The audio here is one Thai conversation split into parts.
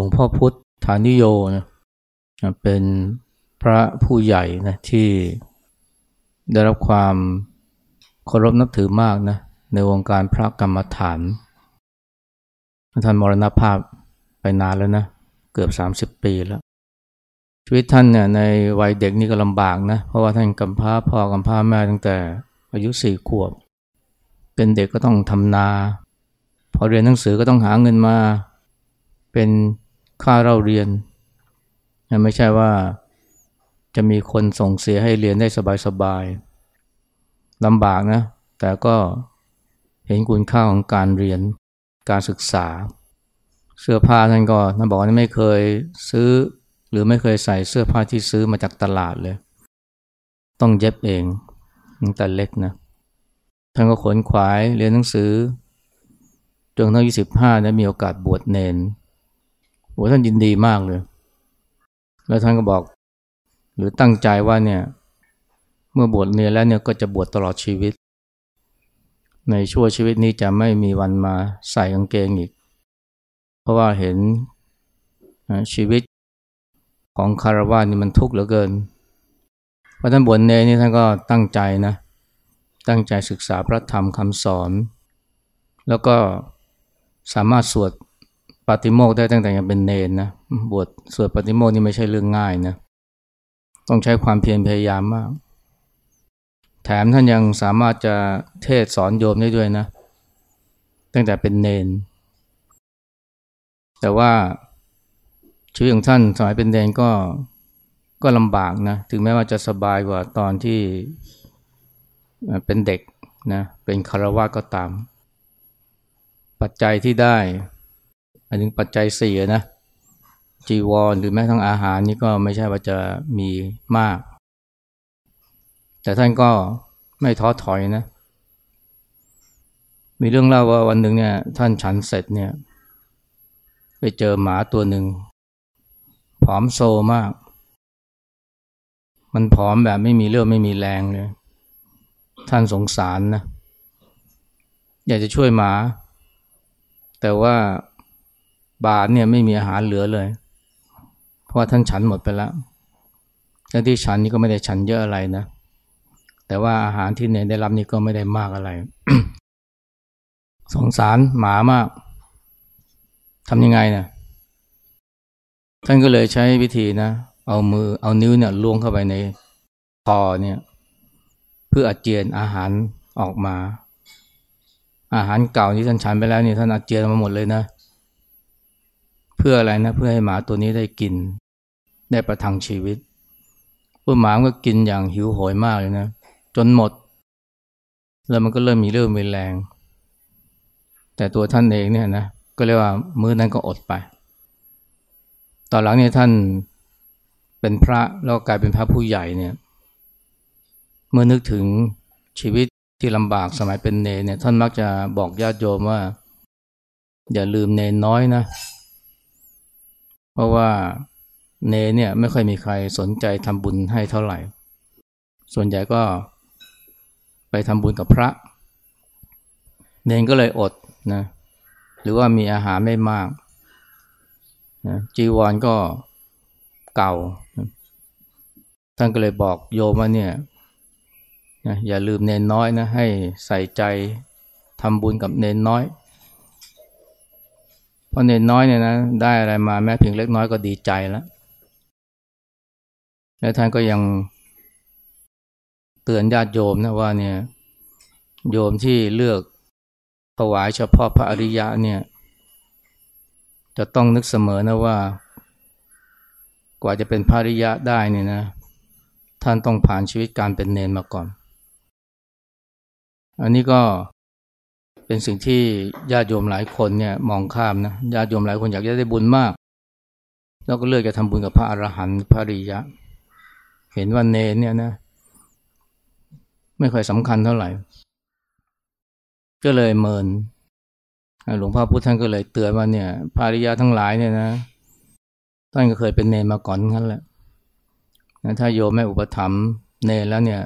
ลวงพ่อพุทธานิโยนะเป็นพระผู้ใหญ่นะที่ได้รับความเคารพนับถือมากนะในวงการพระกรรมฐาน ท่านมรณภาพไปนานแล้วนะ เกือบ 30 ปีแล้ว ชีวิตท่านเนี่ยในวัยเด็กนี่ก็ลำบากนะ เพราะว่าท่านกำพร้าพ่อกำพร้าแม่ตั้งแต่อายุสี่ขวบ เป็นเด็กก็ต้องทำนา พอเรียนหนังสือก็ต้องหาเงินมา เป็น ค่าเราเรียน ไม่ใช่ว่าจะมีคนส่งเสียให้เรียนได้สบายๆลำบากนะ แต่ก็เห็นคุณค่าของการเรียนการศึกษา เสื้อผ้าท่านก็ท่านบอกว่าไม่เคยซื้อ หรือไม่เคยใส่เสื้อผ้าที่ซื้อมาจากตลาดเลย ต้องเย็บเองตั้งแต่เล็กนะท่านก็ขนขวายเรียนหนังสือจนทั้งยี่สิบห้าได้มีโอกาสบวชเนน โอ้ท่านยินดีมากเลย แล้วท่านก็บอก หรือตั้งใจว่าเนี่ย เมื่อบวชเนนแล้วเนี่ยก็จะบวชตลอดชีวิต ในช่วชีวิตนี้จะไม่มีวันมาใส่กางเกงอีก เพราะว่าเห็นชีวิตของคารวะนี่มันทุกข์เหลือเกินพระท่านบวชเนนี่ท่านก็ตั้งใจนะ ตั้งใจศึกษาพระธรรมคำสอน แล้วก็สามารถสวด ปฏิโมกได้ตั้งแต่ยังเป็นเนนนะบวชสวดปฏิโมกนี่ไม่ใช่เรื่องง่ายนะต้องใช้ความเพียรพยายามมาก แถมท่านยังสามารถจะเทศสอนโยมได้ด้วยนะ ตั้งแต่เป็นเนน แต่ว่าชีวิตของท่านสมัยเป็นเนนก็ก็ลำบากนะถึงแม้ว่าจะสบายกว่าตอนที่เป็นเด็กนะเป็นคารวะก็ตาม ปัจจัยที่ได้ อันนึงปัจจัยสี่นะจีวรหรือแม้ทั้งอาหารนี่ก็ไม่ใช่ว่าจะมีมาก แต่ท่านก็ไม่ท้อถอยนะ มีเรื่องเล่าว่าวันหนึ่งเนี่ย ท่านฉันเสร็จเนี่ย ไปเจอหมาตัวหนึ่งผอมโซมาก มันผอมแบบไม่มีเลือดไม่มีแรงเลย ท่านสงสารนะ อยากจะช่วยหมา แต่ว่า บาทเนี่ยไม่มีอาหารเหลือเลย เพราะว่าท่านฉันหมดไปแล้วและที่ฉันนี่ก็ไม่ได้ฉันเยอะอะไรนะ แต่ว่าอาหารที่เนได้รับนี่ก็ไม่ได้มากอะไร สงสารหมามากทำยังไงนะท่านก็เลยใช้วิธีนะ เอามือเอานิ้วเนี่ยล้วงเข้าไปในคอเนี่ย เพื่ออาเจียนอาหารออกมา อาหารเก่าที่ท่านฉันไปแล้วนี่ท่านอาเจียนมาหมดเลยนะ เพื่ออะไรนะเพื่อให้หมาตัวนี้ได้กิน ได้ประทังชีวิตพวกหมาก็กินอย่างหิวโหยมากเลยนะ จนหมด แล้วมันก็เริ่มมีเริ่มมีแรง แต่ตัวท่านเองเนี่ยนะก็เรียกว่ามื้อนั้นก็อดไป ตอนหลังเนี่ยท่านเป็นพระแล้วกลายเป็นพระผู้ใหญ่เนี่ย เมื่อนึกถึงชีวิตที่ลำบากสมัยเป็นเนเนี่ย ท่านมักจะบอกญาติโยมว่า อย่าลืมเนนน้อยนะ ราะว่าเนเนี่ยไม่ค่อยมีใครสนใจทำบุญให้เท่าไหร่ ส่วนใหญ่ก็ไปทำบุญกับพระ เนนก็เลยอดนะหรือว่ามีอาหารไม่มากนะจีวรก็เก่า ท่านก็เลยบอกโยมว่าเนี่ยนะอย่าลืมเนนน้อยนะให้ใส่ใจทำบุญกับเนนน้อย เพราะเนนน้อยเนี่ยนะได้อะไรมาแม้เพียงเล็กน้อยก็ดีใจแล้ว และท่านก็ยังเตือนญาติโยมนะว่าเนี่ยโยมที่เลือกถวายเฉพาะพระอริยะเนี่ย จะต้องนึกเสมอนะว่า กว่าจะเป็นพระอริยะได้เนี่ยนะ ท่านต้องผ่านชีวิตการเป็นเนนมาก่อน อันนี้ก็ เป็นสิ่งที่ญาติโยมหลายคนเนี่ยมองข้ามนะญาติโยมหลายคนอยากจะได้บุญมาก แล้วก็เลือกจะทำบุญกับพระอรหันต์พระริยะ เห็นว่าเนเนี่ยนะ ไม่ค่อยสำคัญเท่าไหร่ ก็เลยเมินหลวงพ่อพุทธท่านก็เลยเตือนว่าเนี่ยพระริยะทั้งหลายเนี่ยนะท่านก็เคยเป็นเนรมาก่อนนั้นแหละถ้าโยมไม่อุปถัมภ์เนรแล้วเนี่ย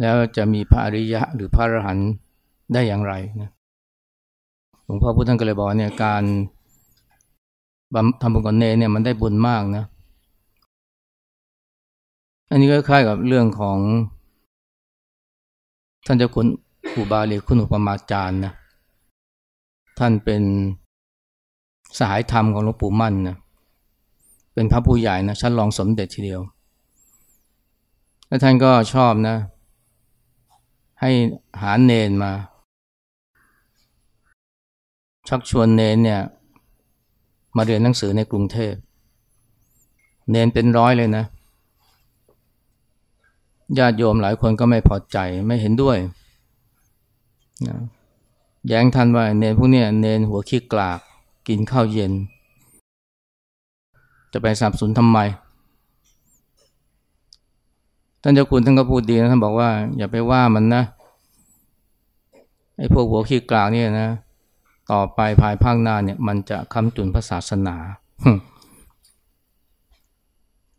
แล้วจะมีพระอริยะหรือพระอรหันต์ ได้อย่างไรนะหลวงพ่อพุทธท่านก็เลยบอกเนี่ยการทำบุญกับเนเนี่ยมันได้บุญมากนะ อันนี้ก็คล้ายกับเรื่องของ ท่านเจ้าคุณอุบาลีคุณอุปมาจารย์นะท่านเป็นสหายธรรมของหลวงปู่มั่นนะเป็นพระผู้ใหญ่นะชั้นรองสมเด็จทีเดียว แล้วท่านก็ชอบนะ ให้หาเนนมา ชักชวนเนนเนี่ยมาเรียนหนังสือในกรุงเทพ เนนเป็นร้อยเลยนะญาติโยมหลายคนก็ไม่พอใจไม่เห็นด้วยนะแย้งท่านว่าเนนพวกนี้เนนหัวขี้กลากกินข้าวเย็น จะไปสับสนทำไมท่านเจ้าคุณท่านก็พูดดีนะท่านบอกว่า อย่าไปว่ามันนะไอ้พวกหัวขี้กลากนี่ยนะ ต่อไปภายภาคหน้าเนี่ยมันจะค้ำจุนพระศาสนา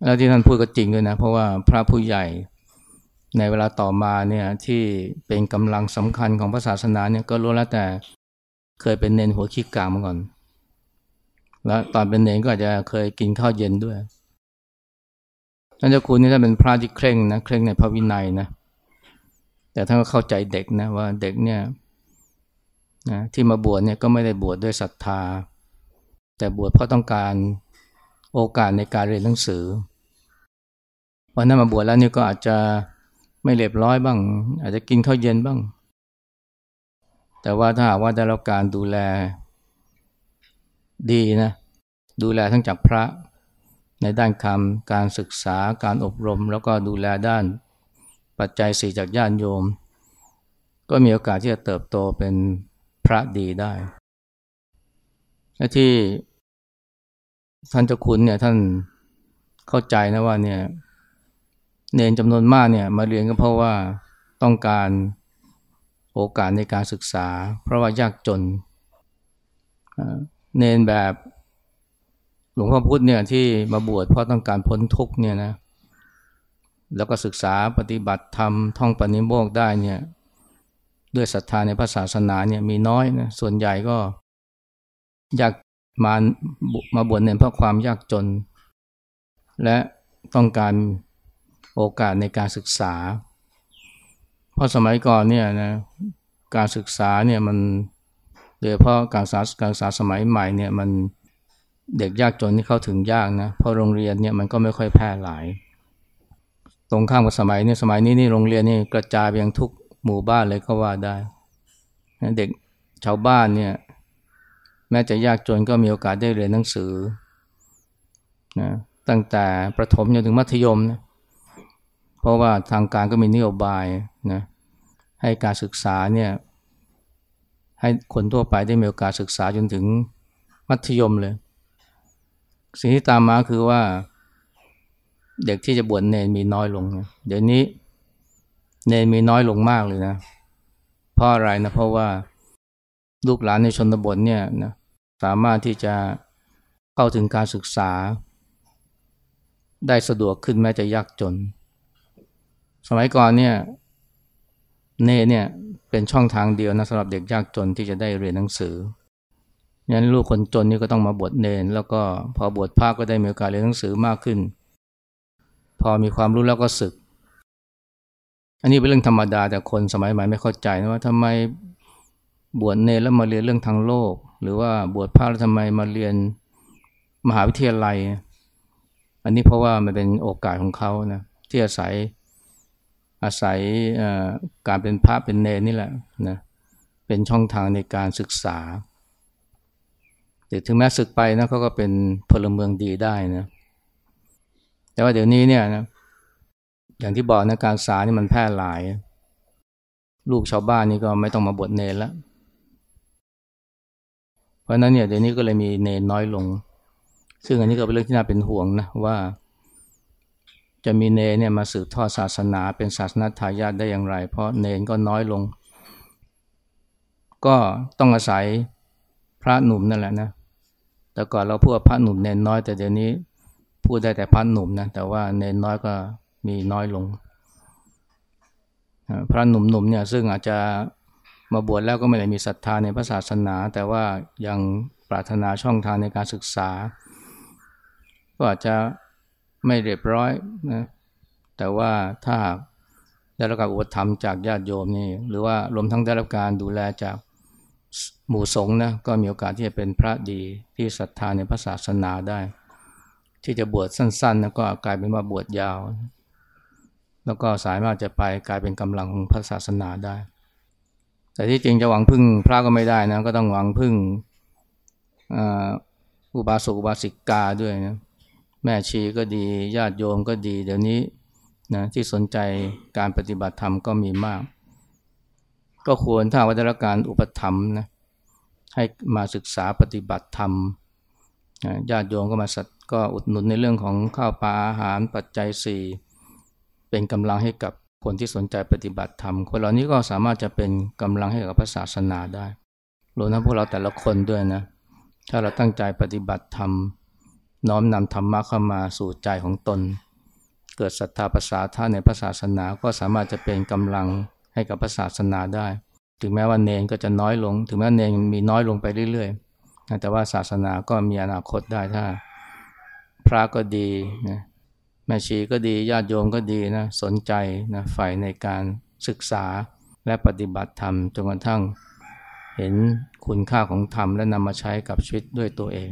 แล้วที่ท่านพูดก็จริงด้วยนะ เพราะว่าพระผู้ใหญ่ในเวลาต่อมาเนี่ยที่เป็นกำลังสำคัญของพระศาสนาเนี่ยก็รู้แล้วแต่เคยเป็นเนนหัวขี้กามาก่อน แล้วตอนเป็นเนนก็อาจจะเคยกินข้าวเย็นด้วยท่านเจ้าคุณนี่ถ้าเป็นพระที่เคร่งนะเคร่งในพระวินัยนะแต่ท่านก็เข้าใจเด็กนะว่าเด็กเนี่ย นะที่มาบวชเนี่ยก็ไม่ได้บวชดด้วยศรัทธา แต่บวชเพราะต้องการโอกาสในการเรียนหนังสือวันนั้นมาบวชแล้วนี่ก็อาจจะไม่เรียบร้อยบ้าง อาจจะกินข้าวเย็นบ้าง แต่ว่าถ้าหากว่าได้รับการดูแลดีนะดูแลทั้งจากพระในด้านคำการศึกษาการอบรม แล้วก็ดูแลด้านปัจจัยสี่จากญาติโยม ก็มีโอกาสที่จะเติบโตเป็น พระดีได้และที่ท่านเจ้าคุณเนี่ยท่านเข้าใจนะว่าเนี่ยเนนจำนวนมากเนี่ยมาเรียนก็เพราะว่าต้องการโอกาสในการศึกษา เพราะว่ายากจน เนนแบบหลวงพ่อพุธเนี่ยที่มาบวชเพราะต้องการพ้นทุกเนี่ยนะแล้วก็ศึกษาปฏิบัติธรรมท่องปณิโมกได้เนี่ย ด้วยศรัทธาในพระศาสนาเนี่ยมีน้อยนะส่วนใหญ่ก็อยากมามาบวชเน้นเพราะความยากจน และต้องการโอกาสในการศึกษา เพราะสมัยก่อนเนี่ยนะการศึกษาเนี่ยมันโดยเฉพาะการศึกษาการศึกษาสมัยใหม่เนี่ยมันเด็กยากจนที่เข้าถึงยากนะเพราะโรงเรียนเนี่ยมันก็ไม่ค่อยแพร่หลาย ตรงข้ามกับสมัยนี้สมัยนี้นี่โรงเรียนนี่กระจายไปยังทุก หมู่บ้านเลยก็ว่าได้ เด็กชาวบ้านเนี่ยแม้จะยากจนก็มีโอกาสได้เรียนหนังสือนะตั้งแต่ประถมจนถึงมัธยมนะเพราะว่าทางการก็มีนโยบายนะให้การศึกษาเนี่ยให้คนทั่วไปได้มีโอกาสศึกษาจนถึงมัธยมเลย สิ่งที่ตามมาคือว่า เด็กที่จะบวชเนนมีน้อยลง เดี๋ยวนี้ เนนมีน้อยลงมากเลยนะ เพราะอะไรนะ เพราะว่าลูกหลานในชนบทเนี่ยนะสามารถที่จะเข้าถึงการศึกษา ได้สะดวกขึ้นแม้จะยากจน สมัยก่อนเนี่ยเนเนี่ยเป็นช่องทางเดียวนะสำหรับเด็กยากจนที่จะได้เรียนหนังสืองั้นลูกคนจนนี่ก็ต้องมาบวชเนน แล้วก็พอบวชภาคก็ได้มีโอกาสเรียนหนังสือมากขึ้น พอมีความรู้แล้วก็ศึก อันนี้เป็นเรื่องธรรมดาแต่คนสมัยใหม่ไม่เข้าใจนะว่าทำไมบวชเนรแล้วมาเรียนเรื่องทางโลก หรือว่าบวชพระแล้วทำไมมาเรียนมหาวิทยาลัย อันนี้เพราะว่ามันเป็นโอกาสของเขานะที่อาศัยอาศัยการเป็นพระเป็นเนรนี่แหละนะเป็นช่องทางในการศึกษาแต่ถึงแม้ศึกไปนะเขาก็เป็นพลเมืองดีได้นะแต่ว่าเดี๋ยวนี้เนี่ยนะ อย่างที่บอกนะการศึกษานี่มันแพร่หลาย ลูกชาวบ้านนี่ก็ไม่ต้องมาบวชเนรแล้วเพราะนั้นเนี่ยเดี๋ยวนี้ก็เลยมีเนรน้อยลง ซึ่งอันนี้ก็เป็นเรื่องที่น่าเป็นห่วงนะว่า จะมีเนรเนี่ยมาสืบทอดศาสนาเป็นศาสนาทายาทได้อย่างไร เพราะเนรก็น้อยลง ก็ต้องอาศัยพระหนุ่มนั่นแหละนะแต่ก่อนเราพูดพระหนุ่มเนรน้อย แต่เดี๋ยวนี้พูดได้แต่พระหนุ่มนะแต่ว่าเนรน้อยก็ มีน้อยลง พระหนุ่มๆเนี่ยซึ่งอาจจะมาบวชแล้วก็ไม่ได้มีศรัทธาในพระศาสนา แต่ว่ายังปรารถนาช่องทางในการศึกษา ก็อาจจะไม่เรียบร้อยนะแต่ว่าถ้าได้รับการอุปถัมภ์จากญาติโยมนี่หรือว่ารวมทั้งได้รับการดูแลจากหมู่สงฆ์นะก็มีโอกาสที่จะเป็นพระดีที่ศรัทธาในพระศาสนาได้ ที่จะบวชสั้นๆนะก็กลายเป็นว่าบวชยาว แล้วก็สามารถจะไปกลายเป็นกำลังของพระศาสนาได้ แต่ที่จริงจะหวังพึ่งพระก็ไม่ได้นะก็ต้องหวังพึ่งอุบาสกอุบาสิกาด้วยนะแม่ชีก็ดีญาติโยมก็ดี เดี๋ยวนี้นะที่สนใจการปฏิบัติธรรมก็มีมาก ก็ควรถ้าวัฒนการอุปถัมภ์นะให้มาศึกษาปฏิบัติธรรมญาติโยมก็มาสัตก็อุดหนุนในเรื่องของข้าวปลาอาหารปัจจัยสี่ เป็นกำลังให้กับคนที่สนใจปฏิบัติธรรม คนเหล่านี้ก็สามารถจะเป็นกำลังให้กับพระศาสนาได้รวมทั้งพวกเราแต่ละคนด้วยนะ ถ้าเราตั้งใจปฏิบัติธรรม น้อมนำธรรมะเข้ามาสู่ใจของตน เกิดศรัทธาภาษาท่าในพระศาสนาก็สามารถจะเป็นกำลังให้กับพระศาสนาได้ ถึงแม้ว่าเนนก็จะน้อยลง ถึงแม้เนนมีน้อยลงไปเรื่อยๆแต่ว่าศาสนาก็มีอนาคตได้ถ้า พระก็ดีนะ แม่ชีก็ดีญาติโยมก็ดีนะสนใจนะใฝ่ในการศึกษาและปฏิบัติธรรมจนกระทั่ง เห็นคุณค่าของธรรมและนำมาใช้กับชีวิตด้วยตัวเอง